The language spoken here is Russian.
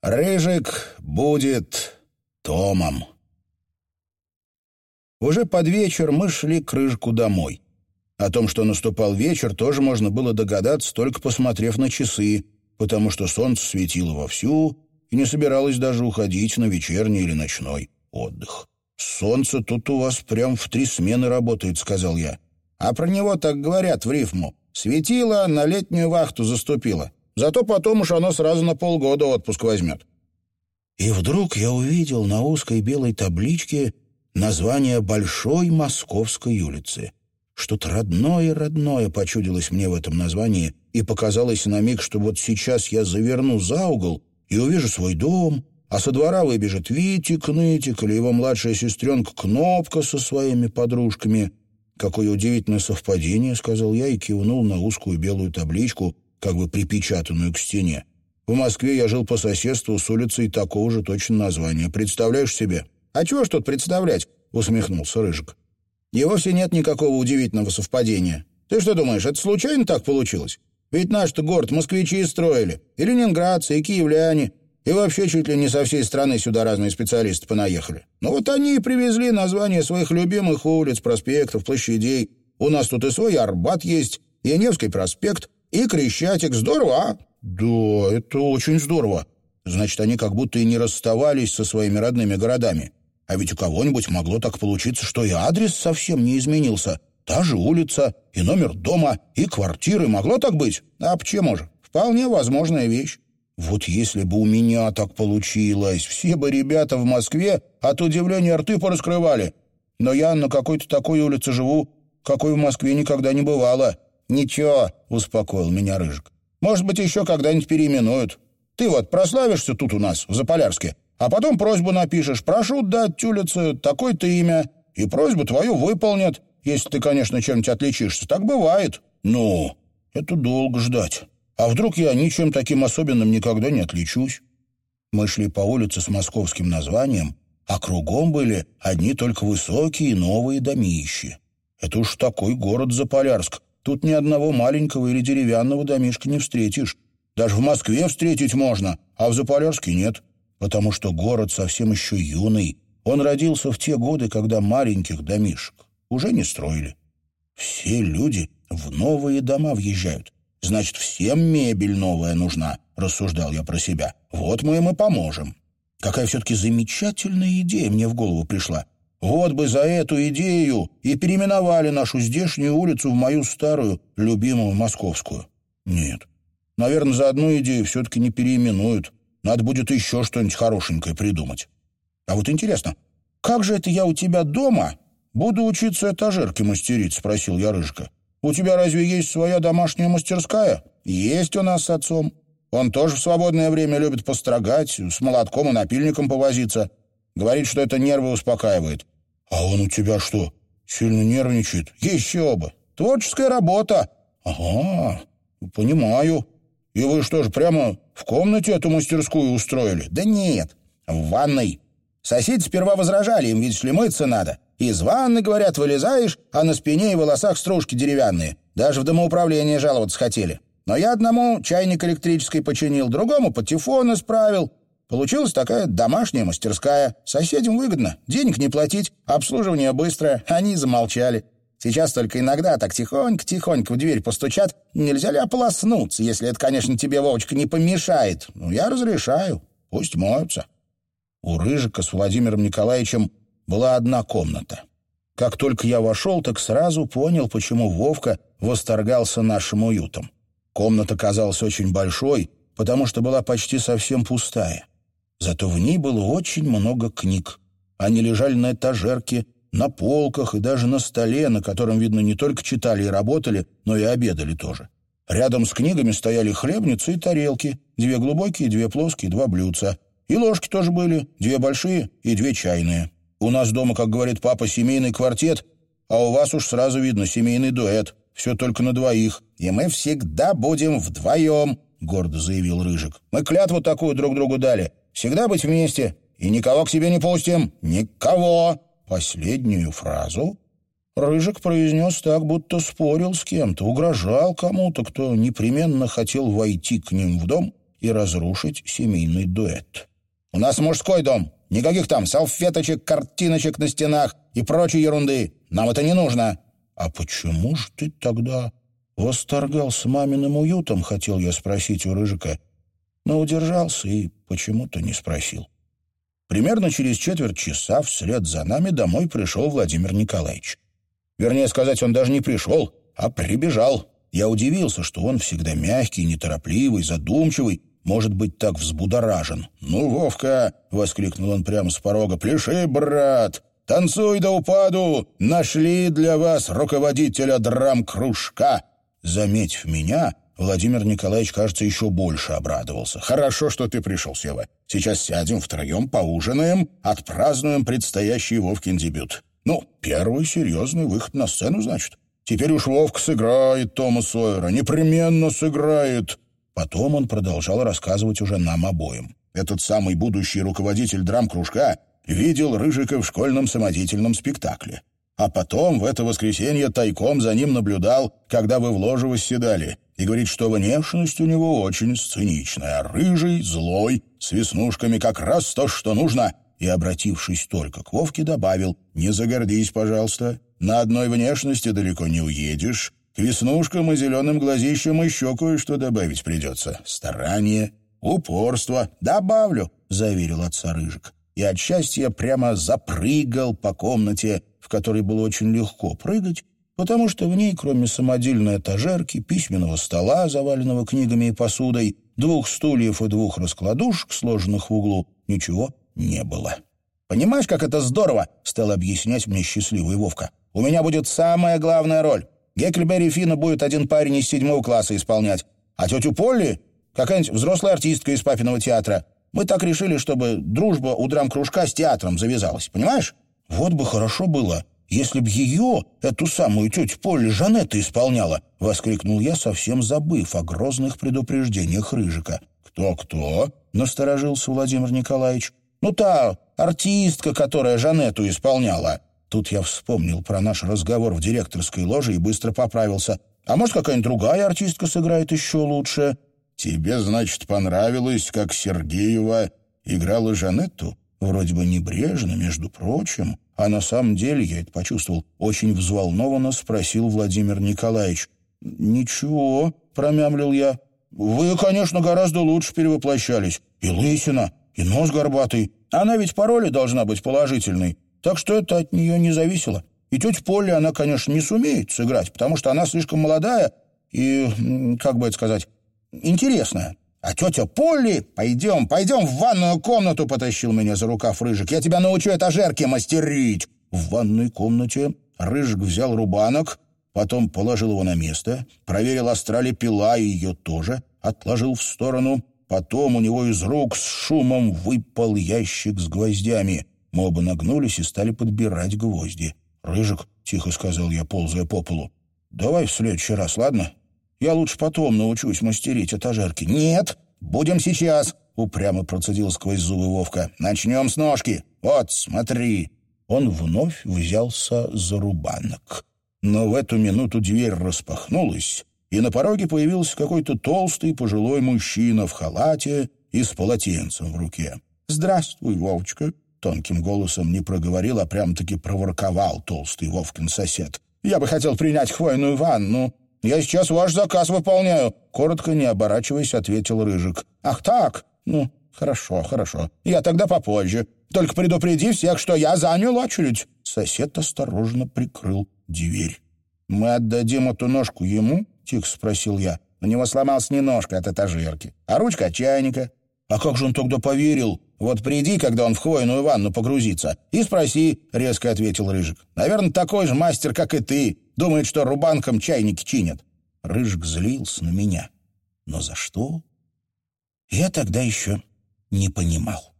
Рыжик будет Томом. Уже под вечер мы шли к Рыжику домой. О том, что наступал вечер, тоже можно было догадаться, только посмотрев на часы, потому что солнце светило вовсю и не собиралось даже уходить на вечерний или ночной отдых. «Солнце тут у вас прям в три смены работает», — сказал я. «А про него так говорят в рифму. Светило, на летнюю вахту заступило. Зато потом уж оно сразу на полгода отпуск возьмет». И вдруг я увидел на узкой белой табличке название Большой Московской улицы. Что-то родное-родное почудилось мне в этом названии, и показалось на миг, что вот сейчас я заверну за угол и увижу свой дом, а со двора выбежит Витик-нытик или его младшая сестренка Кнопка со своими подружками. «Какое удивительное совпадение», — сказал я и кивнул на узкую белую табличку, как бы припечатанную к стене. В Москве я жил по соседству с улицей такого же точно названия. Представляешь себе? А чего ж тут представлять? Усмехнулся Рыжик. И вовсе нет никакого удивительного совпадения. Ты что думаешь, это случайно так получилось? Ведь наш-то город москвичи строили, и ленинградцы, и киевляне, и вообще чуть ли не со всей страны сюда разные специалисты понаехали. Ну вот они и привезли названия своих любимых улиц, проспектов, площадей. У нас тут и свой Арбат есть, и Невский проспект, и Крещатик. Здорово, а? «Да, это очень здорово. Значит, они как будто и не расставались со своими родными городами. А ведь у кого-нибудь могло так получиться, что и адрес совсем не изменился. Та же улица, и номер дома, и квартиры. Могло так быть? А почему же? Вполне возможная вещь. Вот если бы у меня так получилось, все бы ребята в Москве от удивления рты пораскрывали. Но я на какой-то такой улице живу, какой в Москве никогда не бывало. «Ничего», — успокоил меня Рыжик. Может быть, еще когда-нибудь переименуют. Ты вот прославишься тут у нас, в Заполярске, а потом просьбу напишешь. Прошу дать тюлице такое-то имя, и просьбу твою выполнят, если ты, конечно, чем-нибудь отличишься. Так бывает. Ну, это долго ждать. А вдруг я ничем таким особенным никогда не отличусь? Мы шли по улице с московским названием, а кругом были одни только высокие новые домищи. Это уж такой город Заполярск, Тут ни одного маленького или деревянного домишка не встретишь. Даже в Москве встретить можно, а в Заполярске нет, потому что город совсем еще юный. Он родился в те годы, когда маленьких домишек уже не строили. Все люди в новые дома въезжают. Значит, всем мебель новая нужна, рассуждал я про себя. Вот мы им и поможем. Какая все-таки замечательная идея мне в голову пришла. Вот бы за эту идею и переименовали нашу здешнюю улицу в мою старую, любимую московскую. Нет, наверное, за одну идею все-таки не переименуют. Надо будет еще что-нибудь хорошенькое придумать. А вот интересно, как же это я у тебя дома буду учиться этажерки мастерить, спросил я Рыжка. У тебя разве есть своя домашняя мастерская? Есть у нас с отцом. Он тоже в свободное время любит построгать, с молотком и напильником повозиться. Говорит, что это нервы успокаивает. А он у тебя что, сильно нервничает? Еще бы. Творческая работа. Ага, понимаю. И вы что же, прямо в комнате эту мастерскую устроили? Да нет, в ванной. Соседи сперва возражали, им, видишь ли, мыться надо. Из ванны, говорят, вылезаешь, а на спине и волосах стружки деревянные. Даже в домоуправление жаловаться хотели. Но я одному чайник электрический починил, другому патефон исправил, Получилась такая домашняя мастерская. Соседям выгодно. Денег не платить, обслуживание быстрое. Они замолчали. Сейчас только иногда так тихонько-тихонько в дверь постучат. Нельзя ли ополоснуться, если это, конечно, тебе, Вовочка, не помешает? Ну, я разрешаю. Пусть моются. У Рыжика с Владимиром Николаевичем была одна комната. Как только я вошел, так сразу понял, почему Вовка восторгался нашим уютом. Комната казалась очень большой, потому что была почти совсем пустая. Зато в ней было очень много книг. Они лежали на этажерке, на полках и даже на столе, на котором, видно, не только читали и работали, но и обедали тоже. Рядом с книгами стояли хлебницы и тарелки, две глубокие, две плоские, два блюдца. И ложки тоже были, две большие и две чайные. У нас дома, как говорит папа, семейный квартет, а у вас уж сразу видно семейный дуэт. Все только на двоих. И мы всегда будем вдвоем, — гордо заявил Рыжик. «Мы клятву такую друг другу дали. Всегда быть вместе. И никого к себе не пустим. Никого!» Последнюю фразу Рыжик произнес так, будто спорил с кем-то, угрожал кому-то, кто непременно хотел войти к ним в дом и разрушить семейный дуэт. «У нас мужской дом. Никаких там салфеточек, картиночек на стенах и прочей ерунды. Нам это не нужно». «А почему же ты тогда восторгался маминым уютом?» — хотел я спросить у Рыжика. Но удержался и почему-то не спросил. Примерно через четверть часа вслед за нами домой пришел Владимир Николаевич. Вернее сказать, он даже не пришел, а прибежал. Я удивился, что он всегда мягкий, неторопливый, задумчивый, может быть так взбудоражен. «Ну, Вовка!» — воскликнул он прямо с порога. «Пляши, брат! Танцуй до упаду! Нашли для вас руководителя драм-кружка!» Заметив меня, Владимир Николаевич, кажется, еще больше обрадовался. «Хорошо, что ты пришел, Сева. Сейчас сядем втроем, поужинаем, отпразднуем предстоящий Вовкин дебют. Ну, первый серьезный выход на сцену, значит. Теперь уж Вовка сыграет Тома Сойера, непременно сыграет. Потом он продолжал рассказывать уже нам обоим. Этот самый будущий руководитель драм-кружка видел Рыжика в школьном самодеятельном спектакле. А потом в это воскресенье тайком за ним наблюдал, когда вы в ложе восседали, и говорит, что внешность у него очень сценичная, рыжий, злой, с веснушками как раз то, что нужно — и, обратившись только к Вовке, добавил «Не загордись, пожалуйста, на одной внешности далеко не уедешь, к веснушкам и зеленым глазищам еще кое-что добавить придется. Старание, упорство. Добавлю», — заверил отца Рыжик. И от счастья прямо запрыгал по комнате, в которой было очень легко прыгать, потому что в ней, кроме самодельной этажерки, письменного стола, заваленного книгами и посудой, двух стульев и двух раскладушек, сложенных в углу, ничего не было. «Понимаешь, как это здорово?» — стал объяснять мне счастливый Вовка. «У меня будет самая главная роль. Гекльберри Фина будет один парень из седьмого класса исполнять, а тетю Полли — какая-нибудь взрослая артистка из папиного театра. Мы так решили, чтобы дружба у драм-кружка с театром завязалась, понимаешь? Вот бы хорошо было, если б ее, эту самую тетю Полли, Жанетта исполняла!» — воскликнул я, совсем забыв о грозных предупреждениях Рыжика. «Кто-кто?» — насторожился Владимир Николаевич. Ну, та артистка, которая Жанетту исполняла. Тут я вспомнил про наш разговор в директорской ложе и быстро поправился. А может, какая-нибудь другая артистка сыграет еще лучше? Тебе, значит, понравилось, как Сергеева играла Жанетту? Вроде бы небрежно, между прочим. А на самом деле, я это почувствовал, очень взволнованно спросил Владимир Николаевич. «Ничего», — промямлил я. «Вы, конечно, гораздо лучше перевоплощались. И лысина, и нос горбатый. Она ведь по роли должна быть положительной, так что это от нее не зависело. И тетя Полли она, конечно, не сумеет сыграть, потому что она слишком молодая и, как бы это сказать, интересная. А тетя Полли, пойдем, пойдем в ванную комнату, потащил меня за рукав Рыжик. Я тебя научу этажерки мастерить. В ванной комнате Рыжик взял рубанок, потом положил его на место, проверил, острали пила и ее тоже, отложил в сторону, Потом у него из рук с шумом выпал ящик с гвоздями. Мы оба нагнулись и стали подбирать гвозди. «Рыжик», — тихо сказал я, ползая по полу, — «давай в следующий раз, ладно? Я лучше потом научусь мастерить этажерки». «Нет, будем сейчас», — упрямо процедил сквозь зубы Вовка. «Начнем с ножки. Вот, смотри». Он вновь взялся за рубанок. Но в эту минуту дверь распахнулась, и на пороге появился какой-то толстый пожилой мужчина в халате и с полотенцем в руке. «Здравствуй, Вовочка!» — тонким голосом не проговорил, а прям-таки проворковал толстый Вовкин сосед. «Я бы хотел принять хвойную ванну. Я сейчас ваш заказ выполняю!» Коротко, не оборачиваясь, ответил Рыжик. «Ах так? Ну, хорошо, хорошо. Я тогда попозже. Только предупреди всех, что я занял очередь!» Сосед осторожно прикрыл дверь. «Мы отдадим эту ножку ему?» тихо спросил я. У него сломалась не ножка от этажерки, а ручка от чайника. А как же он тогда поверил? Вот приди, когда он в хвойную ванну погрузится, и спроси, — резко ответил Рыжик. Наверное, такой же мастер, как и ты. Думает, что рубанком чайники чинят. Рыжик злился на меня. Но за что? Я тогда еще не понимал.